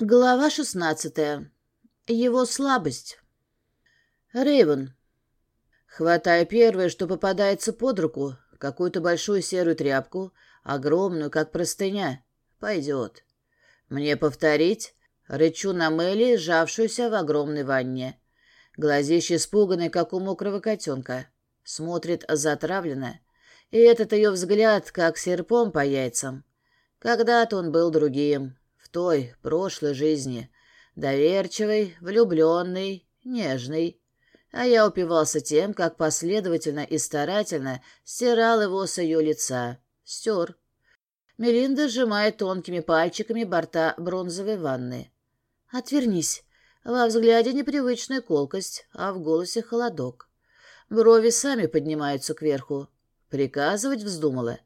Глава шестнадцатая. Его слабость. Рейвен. Хватаю первое, что попадается под руку, какую-то большую серую тряпку, огромную, как простыня. Пойдет. Мне повторить? Рычу на Мелли, сжавшуюся в огромной ванне. Глазище испуганное, как у мокрого котенка. Смотрит затравленно. И этот ее взгляд, как серпом по яйцам. Когда-то он был другим той, прошлой жизни. Доверчивый, влюбленный, нежный. А я упивался тем, как последовательно и старательно стирал его с ее лица. Стер. Мелинда сжимает тонкими пальчиками борта бронзовой ванны. «Отвернись». Во взгляде непривычная колкость, а в голосе холодок. Брови сами поднимаются кверху. Приказывать вздумала.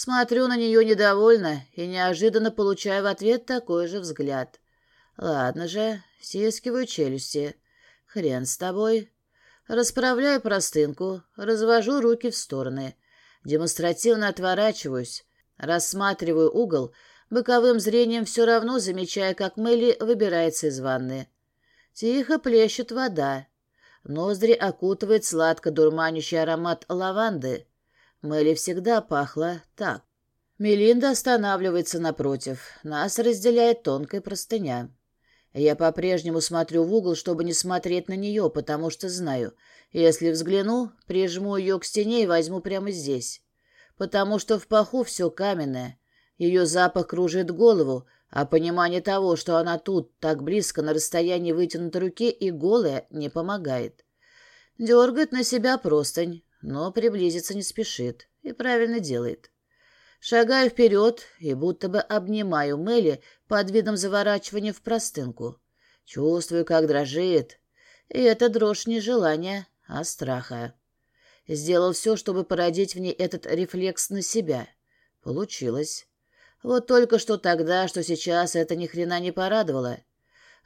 Смотрю на нее недовольно и неожиданно получаю в ответ такой же взгляд. Ладно же, стискиваю челюсти. Хрен с тобой. Расправляю простынку, развожу руки в стороны. Демонстративно отворачиваюсь, рассматриваю угол, боковым зрением все равно замечая, как Мелли выбирается из ванны. Тихо плещет вода. Ноздри окутывает сладко-дурманящий аромат лаванды. Мелли всегда пахла так. Мелинда останавливается напротив. Нас разделяет тонкая простыня. Я по-прежнему смотрю в угол, чтобы не смотреть на нее, потому что знаю, если взгляну, прижму ее к стене и возьму прямо здесь. Потому что в паху все каменное. Ее запах кружит голову, а понимание того, что она тут, так близко, на расстоянии вытянутой руки и голая, не помогает. Дергает на себя простынь, но приблизиться не спешит и правильно делает. Шагаю вперед и будто бы обнимаю Мелли под видом заворачивания в простынку. Чувствую, как дрожит. И это дрожь не желания, а страха. Сделал все, чтобы породить в ней этот рефлекс на себя. Получилось. Вот только что тогда, что сейчас, это ни хрена не порадовало.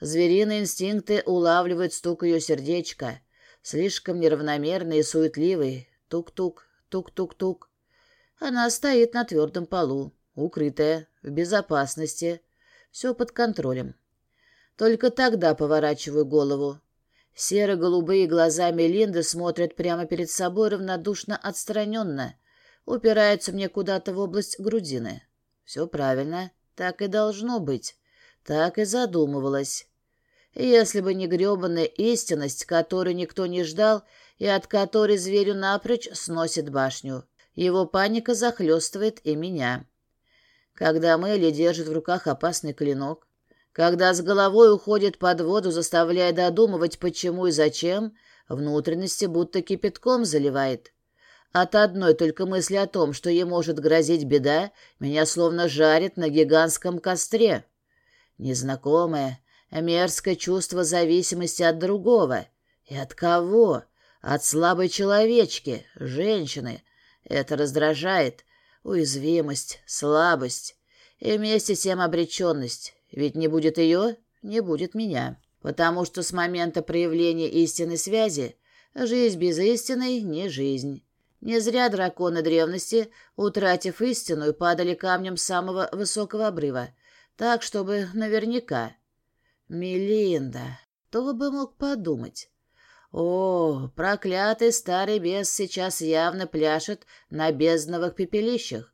Звериные инстинкты улавливают стук ее сердечка — слишком неравномерный и суетливый. Тук-тук, тук-тук-тук. Она стоит на твердом полу, укрытая, в безопасности. Все под контролем. Только тогда поворачиваю голову. Серо-голубые глаза Мелинды смотрят прямо перед собой равнодушно отстраненно, упираются мне куда-то в область грудины. Все правильно, так и должно быть. Так и задумывалась. Если бы не гребаная истинность, которую никто не ждал и от которой зверю напрочь сносит башню, его паника захлестывает и меня. Когда Мелли держит в руках опасный клинок, когда с головой уходит под воду, заставляя додумывать, почему и зачем, внутренности будто кипятком заливает. От одной только мысли о том, что ей может грозить беда, меня словно жарит на гигантском костре. Незнакомая, мерзкое чувство зависимости от другого. И от кого? От слабой человечки, женщины. Это раздражает. Уязвимость, слабость. И вместе с тем обреченность. Ведь не будет ее, не будет меня. Потому что с момента проявления истинной связи жизнь без истины не жизнь. Не зря драконы древности, утратив истину, падали камнем самого высокого обрыва. Так, чтобы наверняка. Мелинда, кто бы мог подумать? О, проклятый старый бес сейчас явно пляшет на бездновых пепелищах.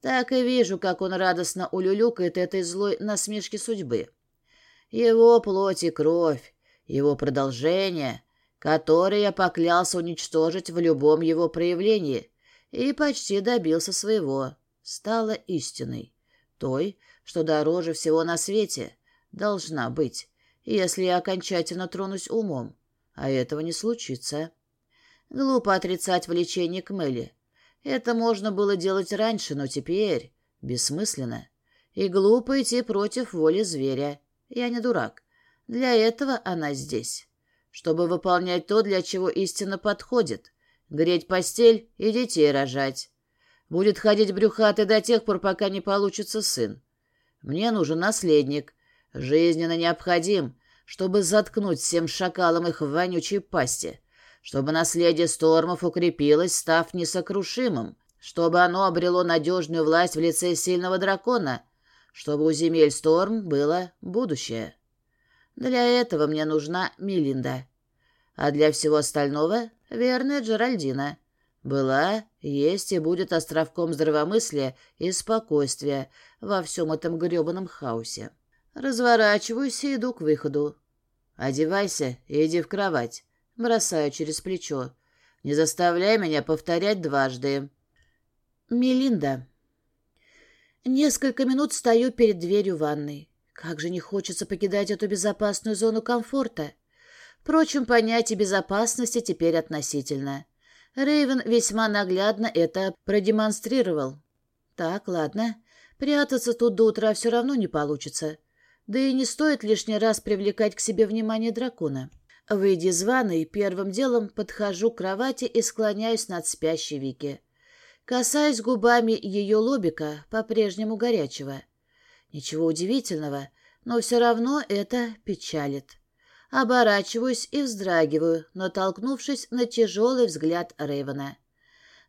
Так и вижу, как он радостно улюлюкает этой злой насмешки судьбы. Его плоть и кровь, его продолжение, которое я поклялся уничтожить в любом его проявлении, и почти добился своего, стало истиной, той, что дороже всего на свете — Должна быть, если я окончательно тронусь умом. А этого не случится. Глупо отрицать влечение к Мэлли. Это можно было делать раньше, но теперь бессмысленно. И глупо идти против воли зверя. Я не дурак. Для этого она здесь. Чтобы выполнять то, для чего истина подходит. Греть постель и детей рожать. Будет ходить брюхатый до тех пор, пока не получится сын. Мне нужен наследник, Жизненно необходим, чтобы заткнуть всем шакалам их вонючей пасти, чтобы наследие Стормов укрепилось, став несокрушимым, чтобы оно обрело надежную власть в лице сильного дракона, чтобы у земель Сторм было будущее. Для этого мне нужна Мелинда. А для всего остального — верная Джеральдина. Была, есть и будет островком здравомыслия и спокойствия во всем этом гребаном хаосе. Разворачиваюсь и иду к выходу. «Одевайся и иди в кровать». Бросаю через плечо. «Не заставляй меня повторять дважды». Мелинда. Несколько минут стою перед дверью ванной. Как же не хочется покидать эту безопасную зону комфорта. Впрочем, понятие безопасности теперь относительно. Рейвен весьма наглядно это продемонстрировал. Так, ладно. Прятаться тут до утра все равно не получится. Да и не стоит лишний раз привлекать к себе внимание дракона. Выйдя из ванной, первым делом подхожу к кровати и склоняюсь над спящей Вики. Касаюсь губами ее лобика, по-прежнему горячего. Ничего удивительного, но все равно это печалит. Оборачиваюсь и вздрагиваю, натолкнувшись на тяжелый взгляд Рейвена.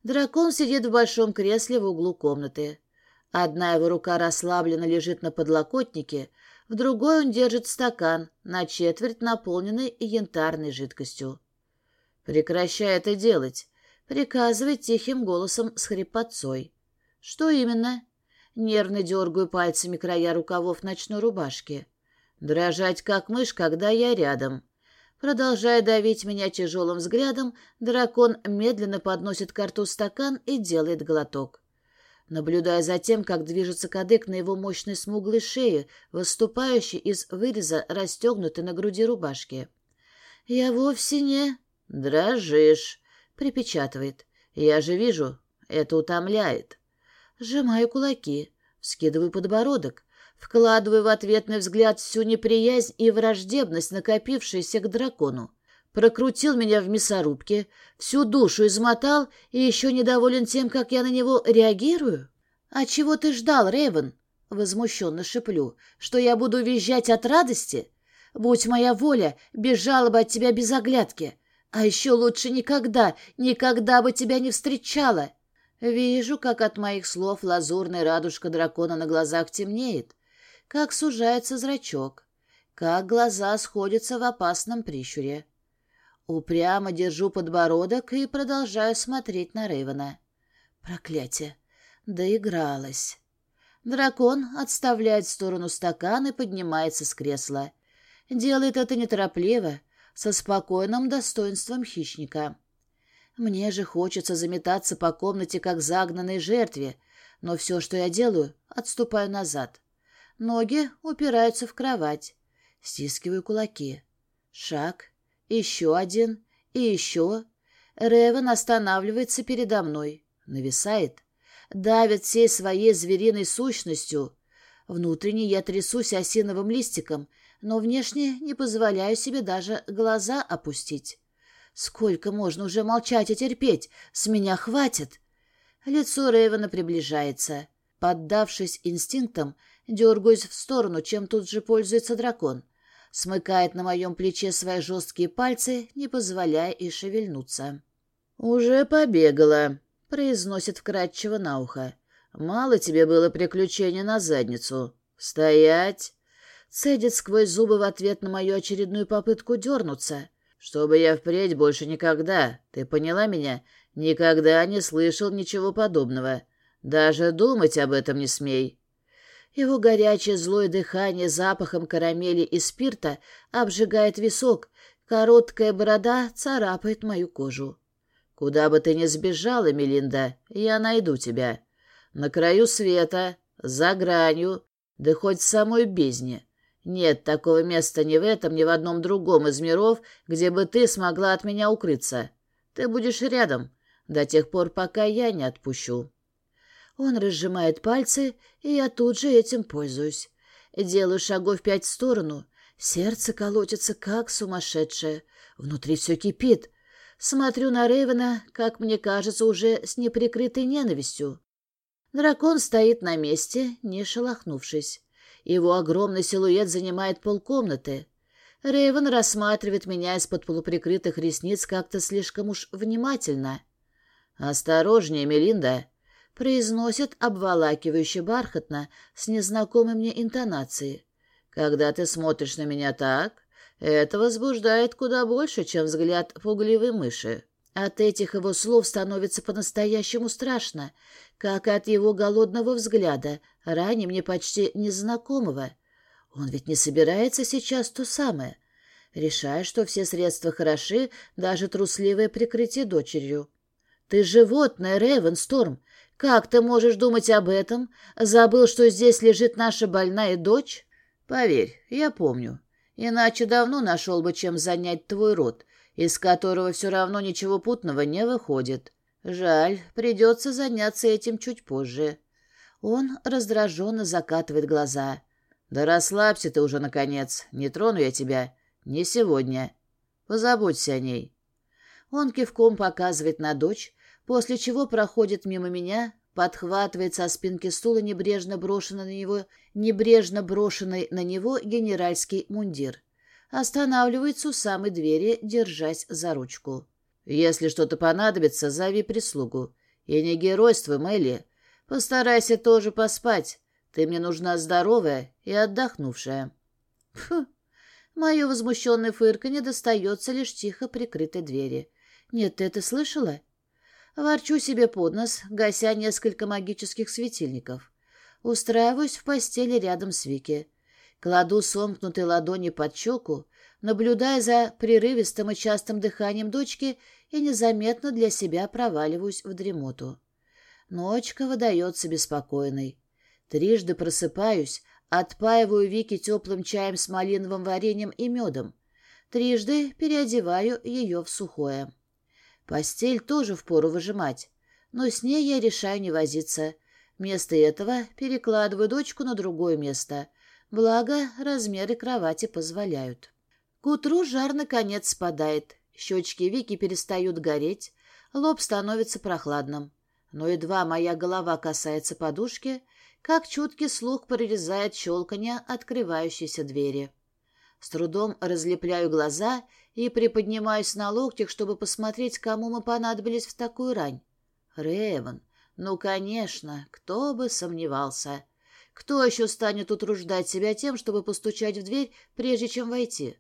Дракон сидит в большом кресле в углу комнаты. Одна его рука расслабленно лежит на подлокотнике, в другой он держит стакан, на четверть наполненный янтарной жидкостью. «Прекращай это делать», — приказывает тихим голосом с хрипотцой. «Что именно?» Нервно дергаю пальцами края рукавов ночной рубашки. Дрожать, как мышь, когда я рядом. Продолжая давить меня тяжелым взглядом, дракон медленно подносит к рту стакан и делает глоток. Наблюдая за тем, как движется кадык на его мощной смуглой шее, выступающей из выреза, расстегнутой на груди рубашки. «Я вовсе не...» «Дрожишь», — припечатывает. «Я же вижу, это утомляет». Сжимаю кулаки, вскидываю подбородок, вкладываю в ответный взгляд всю неприязнь и враждебность, накопившуюся к дракону. Прокрутил меня в мясорубке, всю душу измотал и еще недоволен тем, как я на него реагирую? «А чего ты ждал, Рейвен?» — возмущенно шеплю. «Что я буду визжать от радости? Будь моя воля, бежала бы от тебя без оглядки. А еще лучше никогда, никогда бы тебя не встречала». Вижу, как от моих слов лазурная радужка дракона на глазах темнеет, как сужается зрачок, как глаза сходятся в опасном прищуре. Упрямо держу подбородок и продолжаю смотреть на Рейвена. Проклятие! Доигралась. Дракон отставляет в сторону стакан и поднимается с кресла. Делает это неторопливо, со спокойным достоинством хищника. Мне же хочется заметаться по комнате, как загнанной жертве, но все, что я делаю, отступаю назад. Ноги упираются в кровать. Стискиваю кулаки. Шаг. Еще один. И еще. Ревен останавливается передо мной. Нависает. Давит всей своей звериной сущностью. Внутренне я трясусь осиновым листиком, но внешне не позволяю себе даже глаза опустить. Сколько можно уже молчать и терпеть? С меня хватит. Лицо Рейвена приближается. Поддавшись инстинктам, Дергаюсь в сторону, чем тут же пользуется дракон. Смыкает на моем плече свои жесткие пальцы, не позволяя и шевельнуться. «Уже побегала», — произносит вкратчиво на ухо. «Мало тебе было приключения на задницу. Стоять!» Цедит сквозь зубы в ответ на мою очередную попытку дернуться. «Чтобы я впредь больше никогда, ты поняла меня, никогда не слышал ничего подобного. Даже думать об этом не смей. Его горячее злое дыхание запахом карамели и спирта обжигает висок, короткая борода царапает мою кожу. «Куда бы ты ни сбежала, Мелинда, я найду тебя. На краю света, за гранью, да хоть в самой бездне. Нет такого места ни в этом, ни в одном другом из миров, где бы ты смогла от меня укрыться. Ты будешь рядом до тех пор, пока я не отпущу». Он разжимает пальцы, и я тут же этим пользуюсь. Делаю шагов пять в сторону. Сердце колотится, как сумасшедшее. Внутри все кипит. Смотрю на Рейвена, как мне кажется, уже с неприкрытой ненавистью. Дракон стоит на месте, не шелохнувшись. Его огромный силуэт занимает полкомнаты. Рейвен рассматривает меня из-под полуприкрытых ресниц как-то слишком уж внимательно. «Осторожнее, Мелинда!» Произносит обволакивающе бархатно, с незнакомой мне интонацией. «Когда ты смотришь на меня так, это возбуждает куда больше, чем взгляд пугливой мыши». От этих его слов становится по-настоящему страшно, как от его голодного взгляда, ранее мне почти незнакомого. Он ведь не собирается сейчас то самое. Решая, что все средства хороши, даже трусливое прикрытие дочерью. «Ты животное, Рейвенсторм! Как ты можешь думать об этом? Забыл, что здесь лежит наша больная дочь?» «Поверь, я помню. Иначе давно нашел бы, чем занять твой род, из которого все равно ничего путного не выходит. Жаль, придется заняться этим чуть позже». Он раздраженно закатывает глаза. «Да расслабься ты уже, наконец. Не трону я тебя. Не сегодня. Позаботься о ней». Он кивком показывает на дочь, после чего проходит мимо меня, подхватывает со спинки стула небрежно брошенный на него, небрежно брошенный на него генеральский мундир. Останавливается у самой двери, держась за ручку. «Если что-то понадобится, зови прислугу. И не геройствуй, Мелли. Постарайся тоже поспать. Ты мне нужна здоровая и отдохнувшая». Фу. Мое возмущенное фырканье достается лишь тихо прикрытой двери. «Нет, ты это слышала?» Ворчу себе под нос, гася несколько магических светильников. Устраиваюсь в постели рядом с Вики. Кладу сомкнутые ладони под щеку, наблюдая за прерывистым и частым дыханием дочки и незаметно для себя проваливаюсь в дремоту. Ночка выдается беспокойной. Трижды просыпаюсь, отпаиваю Вики теплым чаем с малиновым вареньем и медом. Трижды переодеваю ее в сухое. Постель тоже впору выжимать, но с ней я решаю не возиться. Вместо этого перекладываю дочку на другое место — Благо, размеры кровати позволяют. К утру жар наконец спадает, щечки Вики перестают гореть, лоб становится прохладным. Но едва моя голова касается подушки, как чуткий слух прорезает щелканье открывающейся двери. С трудом разлепляю глаза и приподнимаюсь на локтях, чтобы посмотреть, кому мы понадобились в такую рань. Рейвен. Ну, конечно, кто бы сомневался. Кто еще станет утруждать себя тем, чтобы постучать в дверь, прежде чем войти?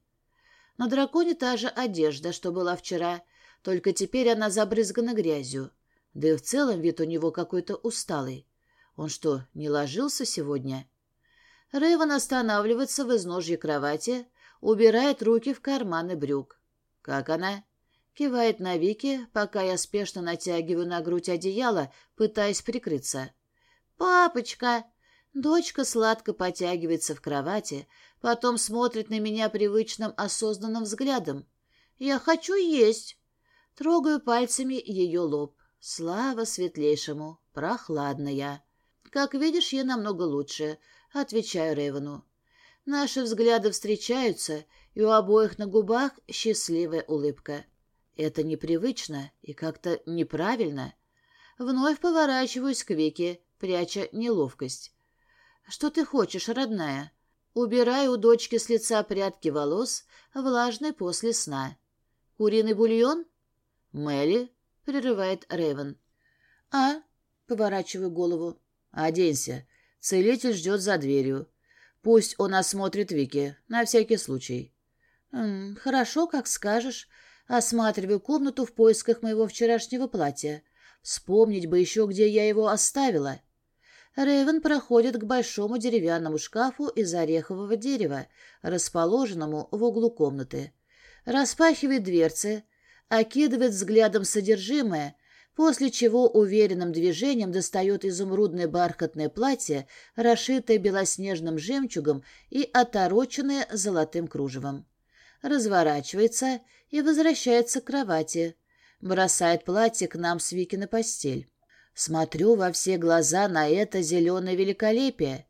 На драконе та же одежда, что была вчера, только теперь она забрызгана грязью. Да и в целом вид у него какой-то усталый. Он что, не ложился сегодня? Рэйвен останавливается в изножье кровати, убирает руки в карманы брюк. «Как она?» Кивает на Вики, пока я спешно натягиваю на грудь одеяло, пытаясь прикрыться. «Папочка!» Дочка сладко потягивается в кровати, потом смотрит на меня привычным осознанным взглядом. «Я хочу есть!» Трогаю пальцами ее лоб. Слава светлейшему, прохладная. «Как видишь, я намного лучше», — отвечаю Рейвену. Наши взгляды встречаются, и у обоих на губах счастливая улыбка. Это непривычно и как-то неправильно. Вновь поворачиваюсь к Вике, пряча неловкость. «Что ты хочешь, родная?» Убираю у дочки с лица прядки волос, влажной после сна. «Куриный бульон?» «Мелли?» — прерывает Ревен. «А?» — поворачиваю голову. «Оденься. Целитель ждет за дверью. Пусть он осмотрит Вики, на всякий случай». «М -м, «Хорошо, как скажешь. Осматриваю комнату в поисках моего вчерашнего платья. Вспомнить бы еще, где я его оставила». Рейвен проходит к большому деревянному шкафу из орехового дерева, расположенному в углу комнаты. Распахивает дверцы, окидывает взглядом содержимое, после чего уверенным движением достает изумрудное бархатное платье, расшитое белоснежным жемчугом и отороченное золотым кружевом. Разворачивается и возвращается к кровати. Бросает платье к нам с Вики на постель. Смотрю во все глаза на это зеленое великолепие.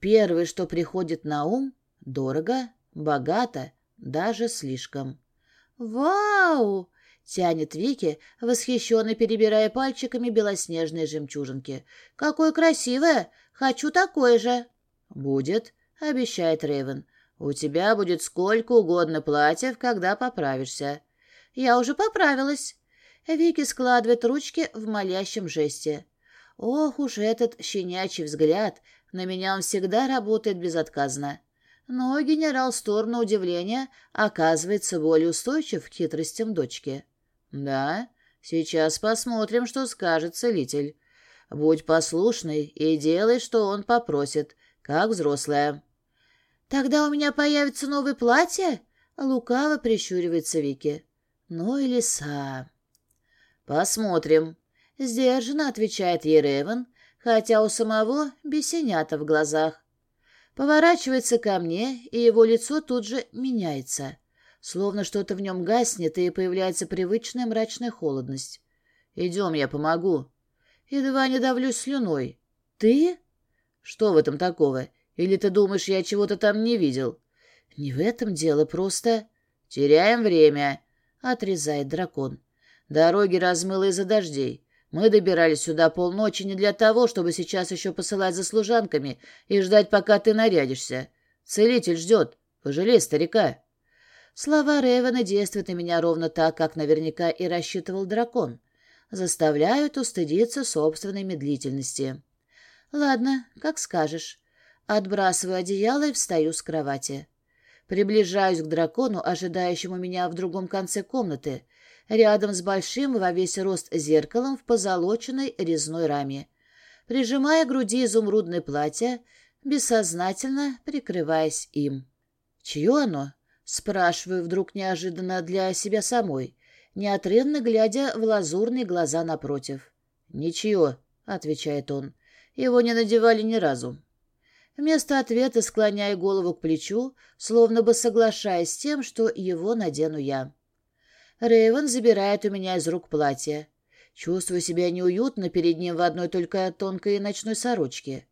Первое, что приходит на ум — дорого, богато, даже слишком. «Вау!» — тянет Вики, восхищенно перебирая пальчиками белоснежные жемчужинки. «Какое красивое! Хочу такое же!» «Будет», — обещает Рейвен. «У тебя будет сколько угодно платьев, когда поправишься». «Я уже поправилась. Вики складывает ручки в молящем жесте. Ох уж этот щенячий взгляд, на меня он всегда работает безотказно. Но генерал Стор, на удивление, оказывается более устойчив к хитростям дочки. Да, сейчас посмотрим, что скажет целитель. Будь послушный и делай, что он попросит, как взрослая. Тогда у меня появится новое платье? Лукаво прищуривается Вики. Ну и лиса. Посмотрим. Сдержанно отвечает ей хотя у самого бесенята в глазах. Поворачивается ко мне, и его лицо тут же меняется. Словно что-то в нем гаснет, и появляется привычная мрачная холодность. «Идем, я помогу». Едва не давлюсь слюной. «Ты?» «Что в этом такого? Или ты думаешь, я чего-то там не видел?» «Не в этом дело, просто...» «Теряем время», — отрезает дракон. «Дороги размыло из-за дождей. Мы добирались сюда полночи не для того, чтобы сейчас еще посылать за служанками и ждать, пока ты нарядишься. Целитель ждет. Пожалей старика». Слова Ревена действуют на меня ровно так, как наверняка и рассчитывал дракон. Заставляют устыдиться собственной медлительности. «Ладно, как скажешь». Отбрасываю одеяло и встаю с кровати. Приближаюсь к дракону, ожидающему меня в другом конце комнаты, рядом с большим во весь рост зеркалом в позолоченной резной раме. Прижимая к груди изумрудное платье, бессознательно прикрываясь им. «Чье оно?» — спрашиваю вдруг неожиданно для себя самой, неотрывно глядя в лазурные глаза напротив. «Ничего», — отвечает он, — «его не надевали ни разу». Вместо ответа склоняя голову к плечу, словно бы соглашаясь с тем, что его надену я. Рейвен забирает у меня из рук платье. Чувствую себя неуютно перед ним в одной только тонкой ночной сорочке.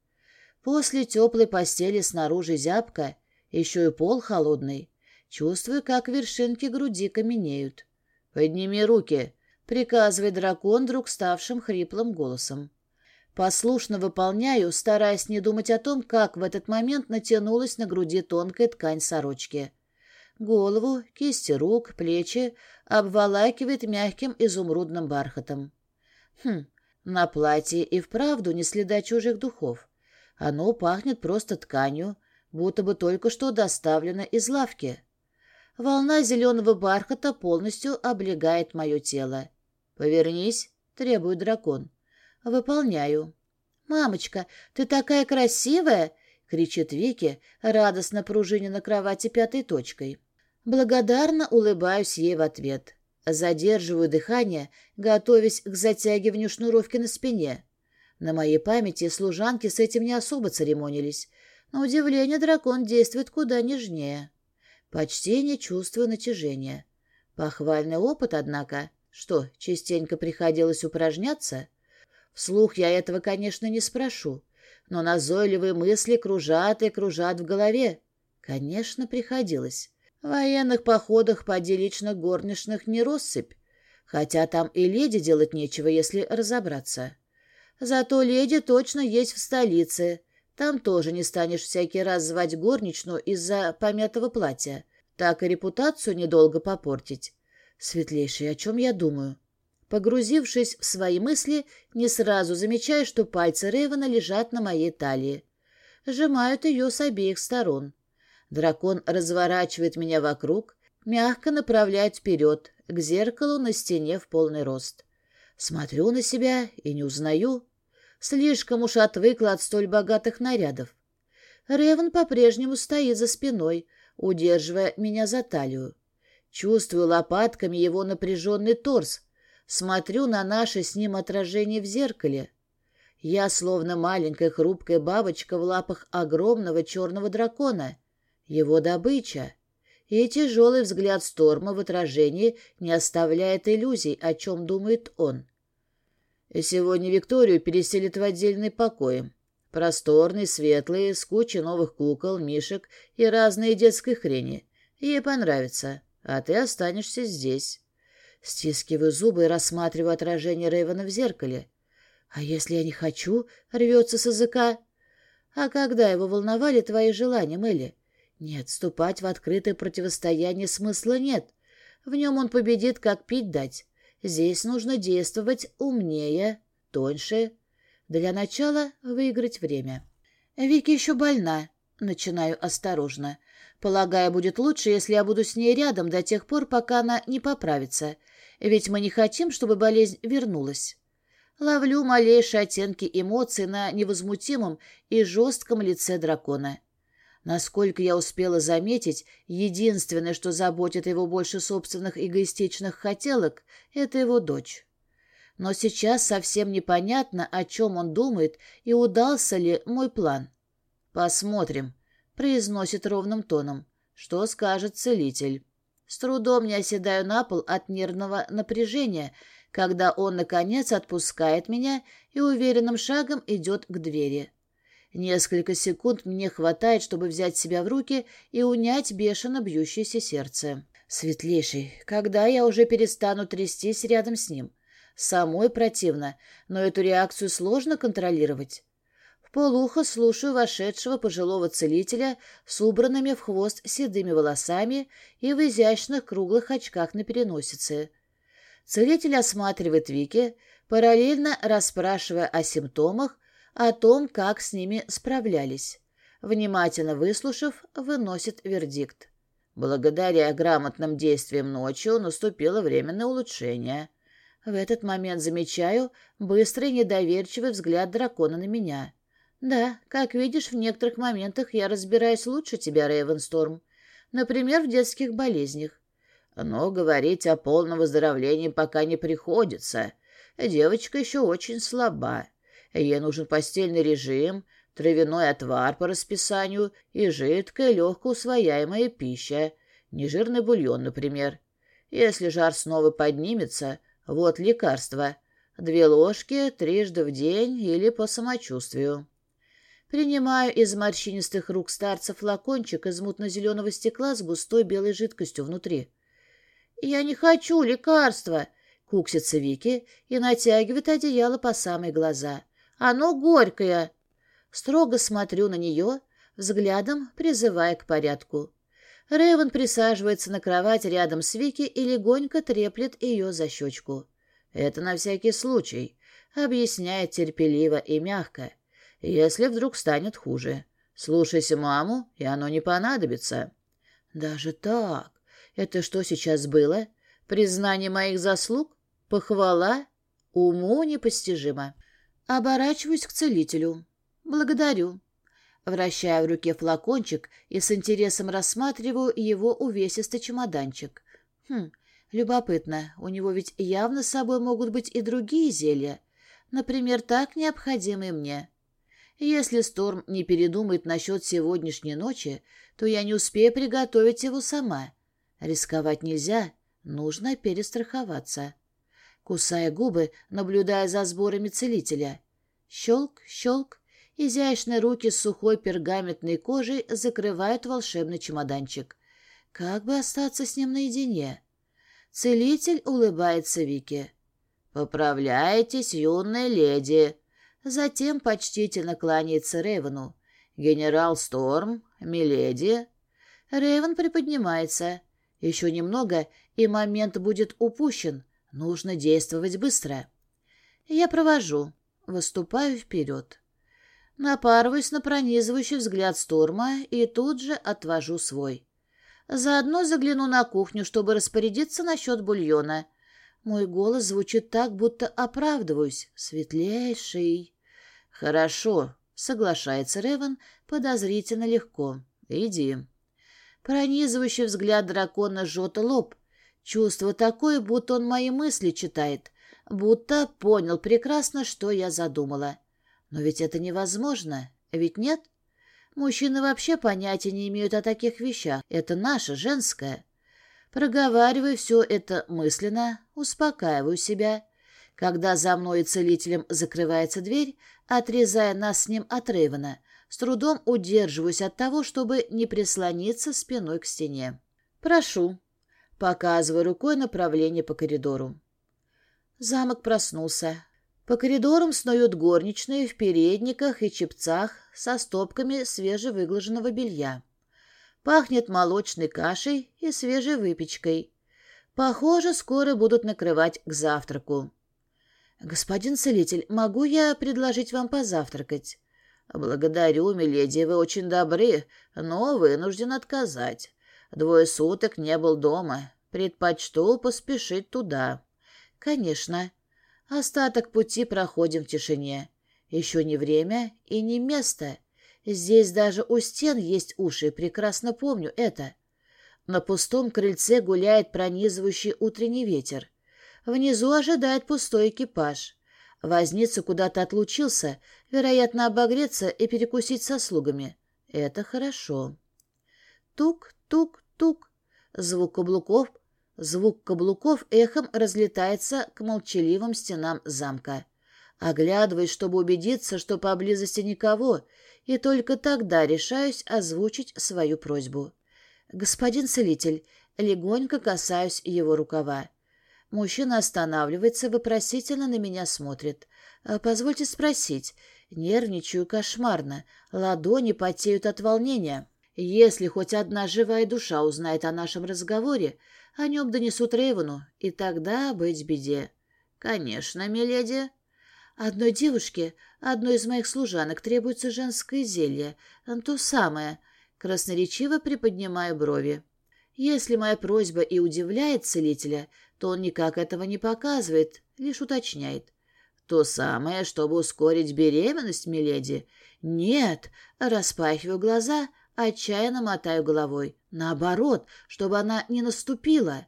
После теплой постели снаружи зябко, еще и пол холодный. Чувствую, как вершинки груди каменеют. «Подними руки», — приказывает дракон вдруг ставшим хриплым голосом. Послушно выполняю, стараясь не думать о том, как в этот момент натянулась на груди тонкая ткань сорочки. Голову, кисти рук, плечи обволакивает мягким изумрудным бархатом. Хм, на платье и вправду не следа чужих духов. Оно пахнет просто тканью, будто бы только что доставлено из лавки. Волна зеленого бархата полностью облегает мое тело. «Повернись», — требует дракон. «Выполняю». «Мамочка, ты такая красивая!» — кричит Вики, радостно пружиня на кровати пятой точкой. Благодарно улыбаюсь ей в ответ. Задерживаю дыхание, готовясь к затягиванию шнуровки на спине. На моей памяти служанки с этим не особо церемонились. На удивление дракон действует куда нежнее. Почти не чувствую натяжения. Похвальный опыт, однако. Что, частенько приходилось упражняться? Вслух я этого, конечно, не спрошу, но назойливые мысли кружат и кружат в голове. Конечно, приходилось. В военных походах поди лично горничных не россыпь, хотя там и леди делать нечего, если разобраться. Зато леди точно есть в столице. Там тоже не станешь всякий раз звать горничную из-за помятого платья. Так и репутацию недолго попортить. Светлейший, о чем я думаю? Погрузившись в свои мысли, не сразу замечаю, что пальцы Ревана лежат на моей талии. Сжимают ее с обеих сторон. Дракон разворачивает меня вокруг, мягко направляет вперед, к зеркалу на стене в полный рост. Смотрю на себя и не узнаю. Слишком уж отвыкла от столь богатых нарядов. Реван по-прежнему стоит за спиной, удерживая меня за талию. Чувствую лопатками его напряженный торс, Смотрю на наше с ним отражение в зеркале. Я словно маленькая хрупкая бабочка в лапах огромного черного дракона. Его добыча. И тяжелый взгляд Сторма в отражении не оставляет иллюзий, о чем думает он. Сегодня Викторию переселят в отдельный покой. Просторный, светлый, с кучей новых кукол, мишек и разной детской хрени. Ей понравится, а ты останешься здесь. Стискиваю зубы и рассматриваю отражение Рэйвена в зеркале. А если я не хочу, рвется с языка. А когда его волновали твои желания, Мэлли? Нет, вступать в открытое противостояние смысла нет. В нем он победит, как пить дать. Здесь нужно действовать умнее, тоньше. Для начала выиграть время. Вики еще больна. Начинаю осторожно. Полагаю, будет лучше, если я буду с ней рядом до тех пор, пока она не поправится. Ведь мы не хотим, чтобы болезнь вернулась. Ловлю малейшие оттенки эмоций на невозмутимом и жестком лице дракона. Насколько я успела заметить, единственное, что заботит его больше собственных эгоистичных хотелок, это его дочь. Но сейчас совсем непонятно, о чем он думает и удался ли мой план. «Посмотрим», — произносит ровным тоном. «Что скажет целитель?» С трудом не оседаю на пол от нервного напряжения, когда он, наконец, отпускает меня и уверенным шагом идет к двери. Несколько секунд мне хватает, чтобы взять себя в руки и унять бешено бьющееся сердце. Светлейший, когда я уже перестану трястись рядом с ним? Самой противно, но эту реакцию сложно контролировать. В полухо слушаю вошедшего пожилого целителя с убранными в хвост седыми волосами и в изящных круглых очках на переносице. Целитель осматривает Вики, параллельно расспрашивая о симптомах, о том, как с ними справлялись. Внимательно выслушав, выносит вердикт. Благодаря грамотным действиям ночью наступило временное улучшение. В этот момент замечаю быстрый недоверчивый взгляд дракона на меня. Да, как видишь, в некоторых моментах я разбираюсь лучше тебя, Рейвенсторм. Например, в детских болезнях. Но говорить о полном выздоровлении пока не приходится. Девочка еще очень слаба. Ей нужен постельный режим, травяной отвар по расписанию и жидкая, легко усвояемая пища, нежирный бульон, например. Если жар снова поднимется, вот лекарство. Две ложки трижды в день или по самочувствию. Принимаю из морщинистых рук старца флакончик из мутно-зеленого стекла с густой белой жидкостью внутри. «Я не хочу лекарства!» — куксится Вики и натягивает одеяло по самые глаза. Оно горькое. Строго смотрю на нее, взглядом призывая к порядку. Рэйвен присаживается на кровать рядом с Вики и легонько треплет ее за щечку. Это на всякий случай, объясняет терпеливо и мягко. Если вдруг станет хуже. Слушайся маму, и оно не понадобится. Даже так? Это что сейчас было? Признание моих заслуг? Похвала? Уму непостижимо. Оборачиваюсь к целителю. Благодарю. Вращаю в руке флакончик и с интересом рассматриваю его увесистый чемоданчик. Хм, любопытно, у него ведь явно с собой могут быть и другие зелья. Например, так необходимые мне. Если Сторм не передумает насчет сегодняшней ночи, то я не успею приготовить его сама. Рисковать нельзя, нужно перестраховаться кусая губы, наблюдая за сборами целителя. Щелк, щелк, изящные руки с сухой пергаментной кожей закрывают волшебный чемоданчик. Как бы остаться с ним наедине? Целитель улыбается Вике. «Поправляйтесь, юная леди!» Затем почтительно кланяется Рейвену. «Генерал Сторм, миледи!» Рейвен приподнимается. Еще немного, и момент будет упущен. Нужно действовать быстро. Я провожу, выступаю вперед. Напарываюсь на пронизывающий взгляд Сторма и тут же отвожу свой. Заодно загляну на кухню, чтобы распорядиться насчет бульона. Мой голос звучит так, будто оправдываюсь. Светлейший. Хорошо, соглашается Реван подозрительно легко. Иди. Пронизывающий взгляд дракона жжет лоб, Чувство такое, будто он мои мысли читает, будто понял прекрасно, что я задумала. Но ведь это невозможно, ведь нет? Мужчины вообще понятия не имеют о таких вещах. Это наше, женское. Проговариваю все это мысленно, успокаиваю себя. Когда за мной и целителем закрывается дверь, отрезая нас с ним от Рейвена, с трудом удерживаюсь от того, чтобы не прислониться спиной к стене. «Прошу», показывая рукой направление по коридору. Замок проснулся. По коридорам снуют горничные в передниках и чепцах со стопками свежевыглаженного белья. Пахнет молочной кашей и свежей выпечкой. Похоже, скоро будут накрывать к завтраку. «Господин целитель, могу я предложить вам позавтракать?» «Благодарю, миледи, вы очень добры, но вынужден отказать. Двое суток не был дома. Предпочту поспешить туда». «Конечно. Остаток пути проходим в тишине. Еще не время и не место. Здесь даже у стен есть уши, прекрасно помню это. На пустом крыльце гуляет пронизывающий утренний ветер. Внизу ожидает пустой экипаж. Возница куда-то отлучился, вероятно, обогреться и перекусить со слугами. Это хорошо. Тук-тук-тук. Звук каблуков, звук каблуков эхом разлетается к молчаливым стенам замка. Оглядываюсь, чтобы убедиться, что поблизости никого, и только тогда решаюсь озвучить свою просьбу. «Господин целитель», легонько касаюсь его рукава. Мужчина останавливается, вопросительно на меня смотрит. «А, «Позвольте спросить». Нервничаю кошмарно. Ладони потеют от волнения. Если хоть одна живая душа узнает о нашем разговоре, о нем донесут Рейвену, и тогда быть беде. «Конечно, миледи». Одной девушке, одной из моих служанок, требуется женское зелье, то самое. Красноречиво приподнимаю брови. Если моя просьба и удивляет целителя, то он никак этого не показывает, лишь уточняет. То самое, чтобы ускорить беременность, миледи? Нет, распахиваю глаза, отчаянно мотаю головой. Наоборот, чтобы она не наступила.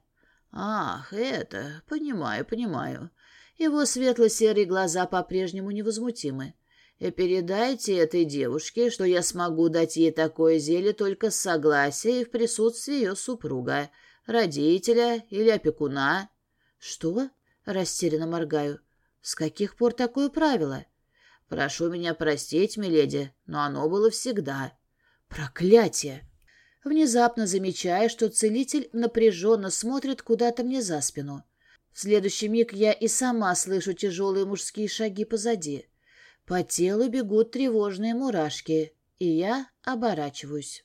Ах, это, понимаю, понимаю. Его светло-серые глаза по-прежнему невозмутимы. И передайте этой девушке, что я смогу дать ей такое зелье только с согласия и в присутствии ее супруга, родителя или опекуна. Что? Растерянно моргаю. С каких пор такое правило? Прошу меня простить, миледи, но оно было всегда. Проклятие! Внезапно замечаю, что целитель напряженно смотрит куда-то мне за спину. В следующий миг я и сама слышу тяжелые мужские шаги позади. По телу бегут тревожные мурашки, и я оборачиваюсь.